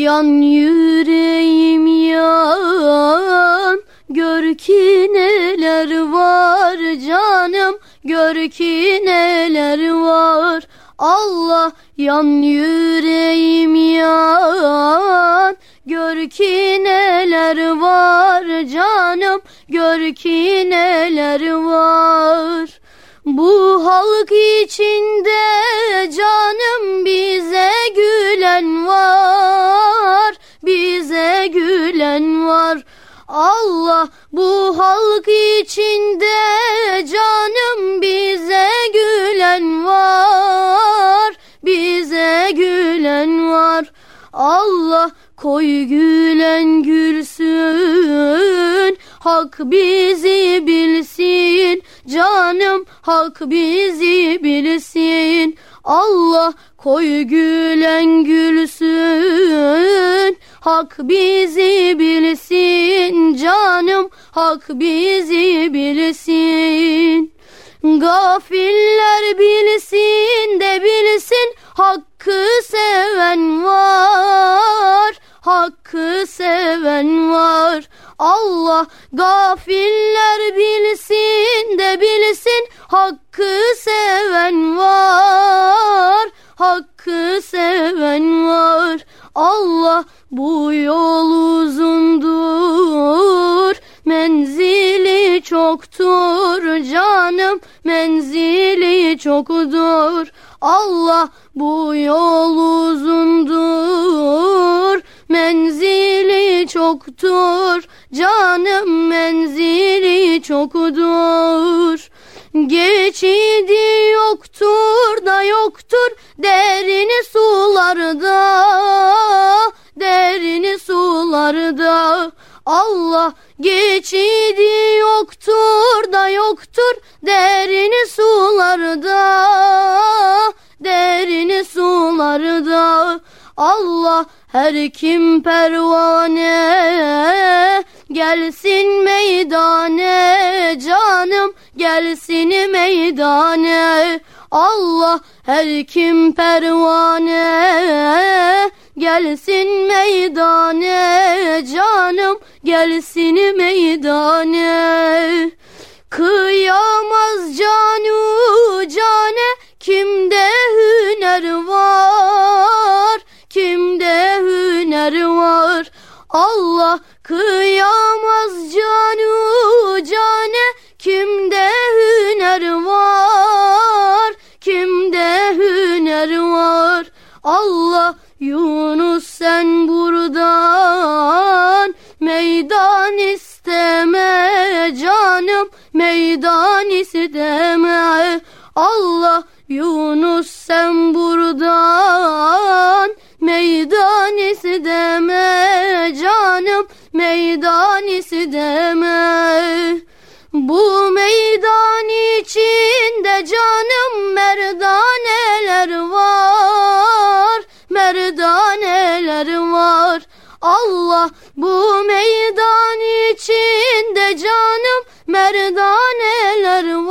Yan yüreğim yan Gör ki neler var canım Gör ki neler var. Allah yan yüreğim yan Gör ki neler var canım Gör ki neler var. Bu halk içinde canım bize gülen var. Allah bu halk içinde canım bize gülen var. Bize gülen var. Allah koy gülen gülsün. Hak bizi bilsin. Canım hak bizi bilsin. Allah koy gülen gülsün Hak bizi bilsin canım hak bizi bilsin. Gafiller bilsin de bilsin hakkı seven var hakkı seven var. Allah gafiller bilsin de bilsin hakkı seven var bu yol uzundur menzili çoktur canım menzili çoktur. Allah bu yol uzundur menzili çoktur canım menzili çoktur. Geçidi yoktur da yoktur derini sularda geçidi yoktur da yoktur derini sularda derini sularda. Allah her kim pervane gelsin meydane canım gelsin meydane. Allah her kim pervane gelsin meydane canım gelsin meydane. Kıyamaz canu cane kimde hüner var? Kimde hüner var? Allah kıyamaz canu cane kimde hüner var? Kimde hüner var? Allah Yunus meydan isteme canım meydan isteme. Allah Yunus sen buradan meydan isteme canım meydan isteme. Bu meydan içinde canım Allah bu meydan içinde canım merdaneler var